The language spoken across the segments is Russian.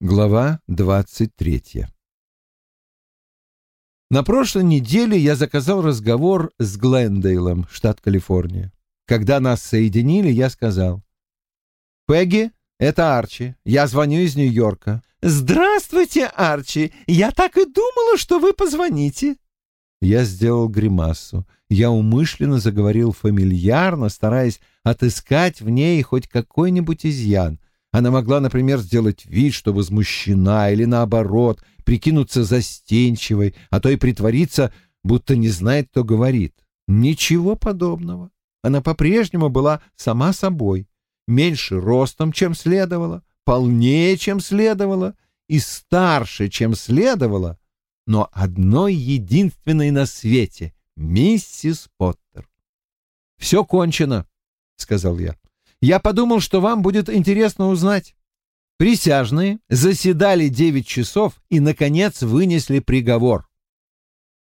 Глава двадцать третья На прошлой неделе я заказал разговор с Глендейлом, штат Калифорния. Когда нас соединили, я сказал. «Пегги, это Арчи. Я звоню из Нью-Йорка». «Здравствуйте, Арчи. Я так и думала, что вы позвоните». Я сделал гримасу. Я умышленно заговорил фамильярно, стараясь отыскать в ней хоть какой-нибудь изъян. Она могла, например, сделать вид, что возмущена, или наоборот, прикинуться застенчивой, а то и притвориться, будто не знает, кто говорит. Ничего подобного. Она по-прежнему была сама собой, меньше ростом, чем следовало, полнее, чем следовало, и старше, чем следовало, но одной единственной на свете — миссис Поттер. «Все кончено», — сказал я. «Я подумал, что вам будет интересно узнать. Присяжные заседали девять часов и, наконец, вынесли приговор.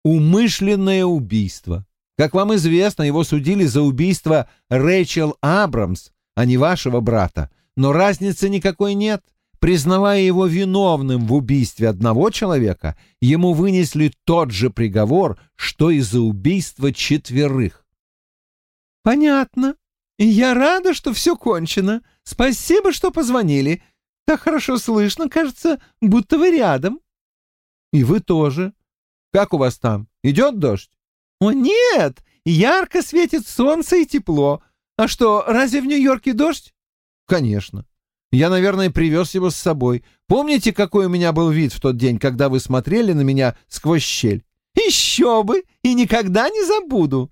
Умышленное убийство. Как вам известно, его судили за убийство Рэйчел Абрамс, а не вашего брата. Но разницы никакой нет. Признавая его виновным в убийстве одного человека, ему вынесли тот же приговор, что и за убийство четверых. «Понятно. Я рада, что все кончено. Спасибо, что позвонили. Так хорошо слышно, кажется, будто вы рядом». «И вы тоже. Как у вас там? Идет дождь?» «О, нет! Ярко светит солнце и тепло. А что, разве в Нью-Йорке дождь?» «Конечно. Я, наверное, привез его с собой. Помните, какой у меня был вид в тот день, когда вы смотрели на меня сквозь щель? Еще бы! И никогда не забуду.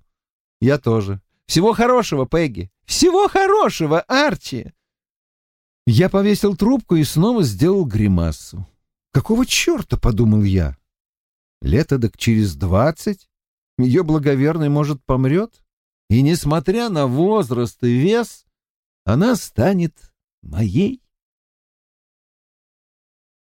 Я тоже. Всего хорошего, Пегги. Всего хорошего, Арчи. Я повесил трубку и снова сделал гримасу. Какого черта, подумал я. Лето так через двадцать ее благоверный, может, помрет, и, несмотря на возраст и вес, она станет моей.